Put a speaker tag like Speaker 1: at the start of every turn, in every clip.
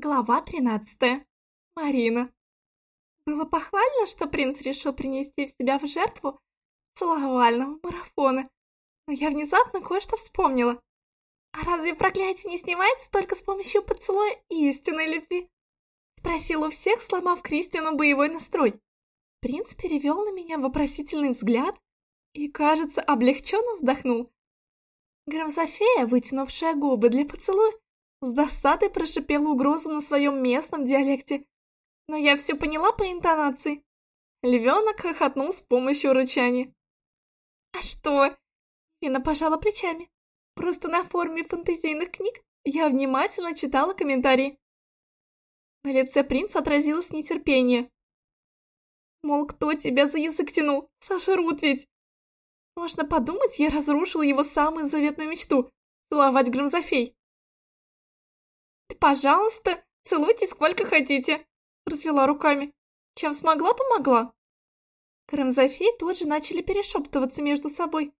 Speaker 1: Глава тринадцатая. Марина. Было похвально, что принц решил принести в себя в жертву целовального марафона, но я внезапно кое-что вспомнила. А разве проклятие не снимается только с помощью поцелуя истинной любви? Спросила у всех, сломав Кристиану боевой настрой. Принц перевел на меня вопросительный взгляд и, кажется, облегченно вздохнул. Громзофея, вытянувшая губы для поцелуя, с досадой прошипела угрозу на своем местном диалекте. Но я все поняла по интонации. Львенок хохотнул с помощью рычания. «А что?» Вина пожала плечами. Просто на форуме фэнтезийных книг я внимательно читала комментарии. На лице принца отразилось нетерпение. Мол, кто тебя за язык тянул? Сожрут ведь! Можно подумать, я разрушила его самую заветную мечту — целовать Громзофей. «Пожалуйста, целуйте сколько хотите», — развела руками. «Чем смогла, помогла». Карамзофей тут же начали перешептываться между собой,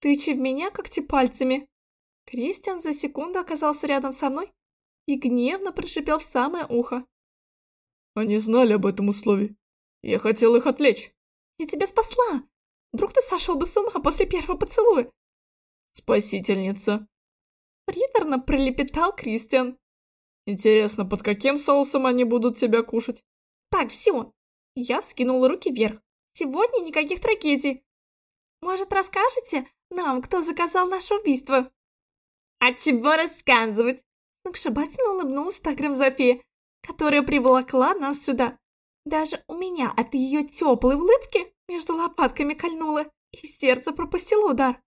Speaker 1: тыча в меня когти пальцами. Кристиан за секунду оказался рядом со мной и гневно прошипел в самое ухо.
Speaker 2: «Они знали об этом условии. Я хотел их отвлечь».
Speaker 1: «Я тебя спасла! Вдруг ты сошел бы с ума после первого поцелуя?»
Speaker 2: «Спасительница!»
Speaker 1: Приторно пролепетал Кристиан.
Speaker 2: Интересно, под каким соусом они будут тебя кушать?
Speaker 1: Так, все. Я вскинула руки вверх. Сегодня никаких трагедий. Может, расскажете нам, кто заказал наше убийство? А чего рассказывать? Сногсшибательно улыбнулась Таграм Зофия, которая приволокла нас сюда. Даже у меня от ее теплой улыбки между лопатками кольнуло, и сердце пропустило удар.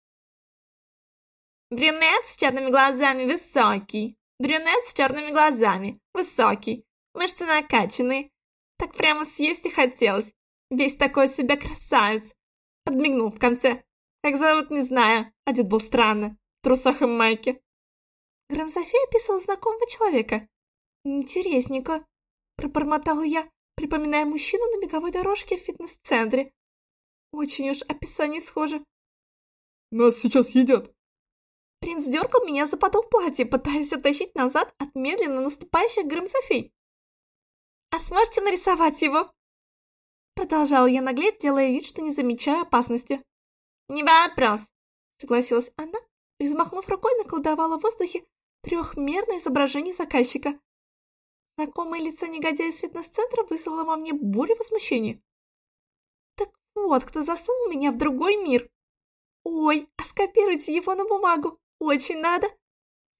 Speaker 1: Брюнет с черными глазами высокий, Брюнет с черными глазами, высокий, мышцы накачанные. Так прямо съесть и хотелось. Весь такой себя красавец. Подмигнул в конце. Как зовут, не знаю. Одет был странно. В трусах и майке. Гранзофия описывал знакомого человека. Интересненько. Пробормотала я, припоминая мужчину на беговой дорожке в фитнес-центре. Очень уж описание схоже.
Speaker 2: «Нас сейчас едят!»
Speaker 1: Принц дергал меня за подол платья, пытаясь оттащить назад от медленно наступающих Грымсофей. «А сможете нарисовать его?» Продолжала я наглеть, делая вид, что не замечаю опасности. «Не вопрос», — согласилась она и, взмахнув рукой, наколдовала в воздухе трехмерное изображение заказчика. Знакомое лицо негодяя из фитнес-центра вызвало во мне бурю возмущения. Так вот, кто засунул меня в другой мир. Ой, а скопируйте его на бумагу. Очень надо!»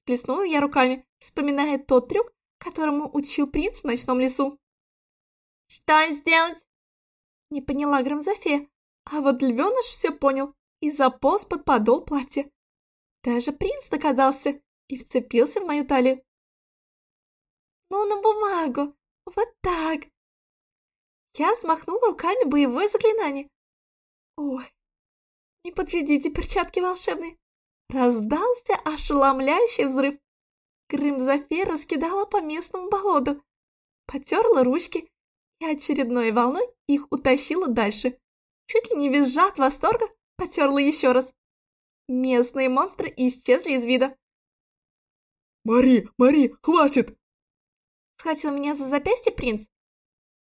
Speaker 1: Плеснула я руками, вспоминая тот трюк, которому учил принц в ночном лесу. «Что сделать?» Не поняла Громзофея, а вот львеныш все понял и заполз под подол платья. Даже принц догадался и вцепился в мою талию. «Ну, на бумагу! Вот так!» Я взмахнула руками боевое заклинание. «Ой, не подведите перчатки волшебные!» Раздался ошеломляющий взрыв. Крым-Зофия раскидала по местному болоту, потерла ручки и очередной волной их утащила дальше. Чуть ли не визжа от восторга, потерла еще раз. Местные монстры исчезли из вида.
Speaker 2: «Мари, Мари, хватит!»
Speaker 1: Схватил меня за запястье принц.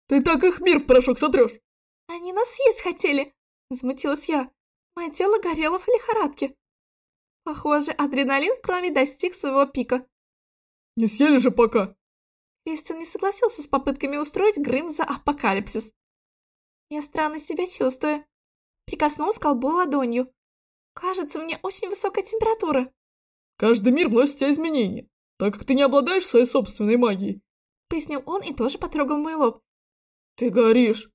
Speaker 2: «Ты так их мир в порошок сотрешь!»
Speaker 1: «Они нас съесть хотели!» Возмутилась я. Мое тело горело в лихорадке. Похоже, адреналин в крови достиг своего пика.
Speaker 2: «Не съели же пока!»
Speaker 1: Кристиан не согласился с попытками устроить Грым за апокалипсис. Я странно себя чувствую. Прикоснулась к колбу ладонью. Кажется, мне очень высокая температура.
Speaker 2: Каждый мир вносит в тебя изменения, так как ты не обладаешь своей собственной магией.
Speaker 1: Пояснил он и тоже потрогал мой лоб.
Speaker 2: Ты горишь.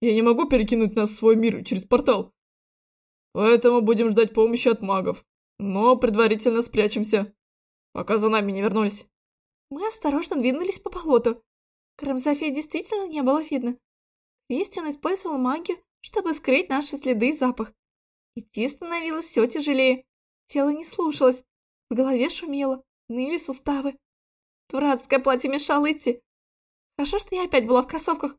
Speaker 2: Я не могу перекинуть нас в свой мир через портал. Поэтому будем ждать помощи от магов но предварительно спрячемся, пока за нами не вернулись.
Speaker 1: Мы осторожно двинулись по болоту. Карамзофе действительно не было видно. Кристиан использовал магию, чтобы скрыть наши следы и запах. Идти становилось все тяжелее. Тело не слушалось, в голове шумело, ныли суставы. Дурацкое платье мешало идти. Хорошо, что я опять была в кроссовках.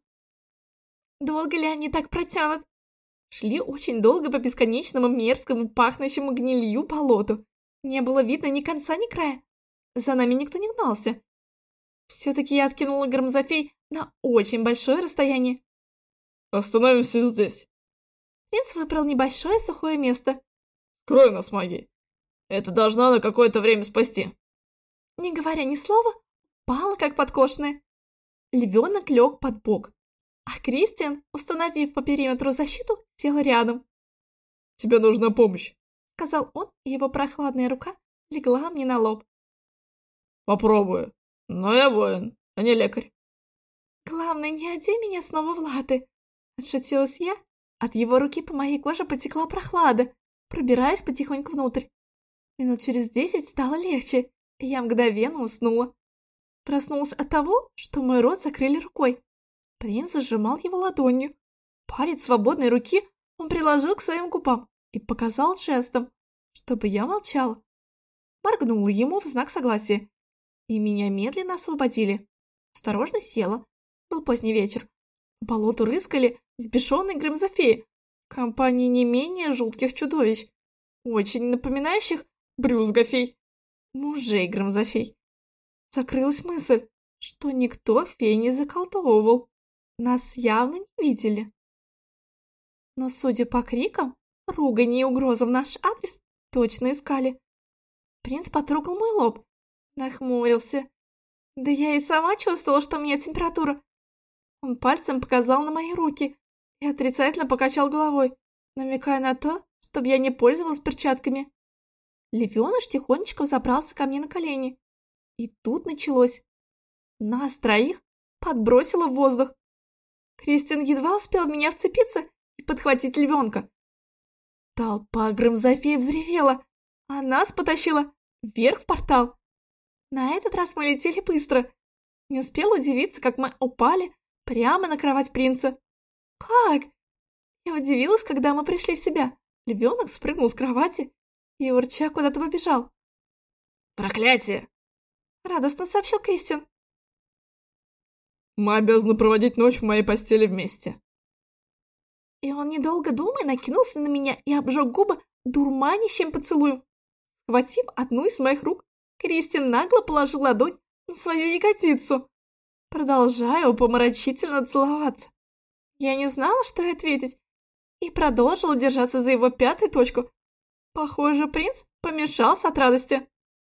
Speaker 1: Долго ли они так протянут? Шли очень долго по бесконечному мерзкому, пахнущему гнилью болоту. Не было видно ни конца, ни края. За нами никто не гнался. Все-таки я откинула Громзофей на очень большое расстояние.
Speaker 2: Остановимся здесь.
Speaker 1: Принц выбрал небольшое сухое место.
Speaker 2: Крой нас магией. Это должна на какое-то время спасти.
Speaker 1: Не говоря ни слова, пала как подкошенная. Львенок лег под бок, а Кристиан, установив по периметру защиту, сел рядом.
Speaker 2: «Тебе нужна помощь», —
Speaker 1: сказал он, и его прохладная рука легла мне на лоб.
Speaker 2: «Попробую, но я воин, а не лекарь».
Speaker 1: «Главное, не одень меня снова в латы», — отшутилась я. От его руки по моей коже потекла прохлада, пробираясь потихоньку внутрь. Минут через десять стало легче, и я мгновенно уснула. Проснулась от того, что мой рот закрыли рукой. Принц зажимал его ладонью. Палец свободной руки он приложил к своим губам и показал жестом, чтобы я молчала. Моргнула ему в знак согласия, и меня медленно освободили. Осторожно села. Был поздний вечер. По болоту рыскали сбешенные грымзофеи, компании не менее жутких чудовищ, очень напоминающих брюзгофей, мужей грымзофей. Закрылась мысль, что никто фей не заколдовывал. Нас явно не видели. Но, судя по крикам, ругани и угрозам наш адрес точно искали. Принц потрогал мой лоб, нахмурился. Да я и сама чувствовала, что у меня температура. Он пальцем показал на мои руки и отрицательно покачал головой, намекая на то, чтобы я не пользовалась перчатками. Левеныш тихонечко забрался ко мне на колени. И тут началось. Нас троих подбросило в воздух. Кристин едва успел в меня вцепиться и подхватить львенка. Толпа Грымзофея взревела, а нас потащила вверх в портал. На этот раз мы летели быстро. Не успел удивиться, как мы упали прямо на кровать принца. «Как?» Я удивилась, когда мы пришли в себя. Львенок спрыгнул с кровати и, урча, куда-то побежал.
Speaker 2: «Проклятие!»
Speaker 1: — радостно сообщил Кристиан.
Speaker 2: Мы обязаны проводить ночь в моей постели вместе.
Speaker 1: И он, недолго думая, накинулся на меня и обжег губы дурманящим поцелуем. Схватив одну из моих рук, Кристин нагло положил ладонь на свою ягодицу, продолжая упомрачительно целоваться. Я не знала, что ответить, и продолжила держаться за его пятую точку. Похоже, принц помешался от радости.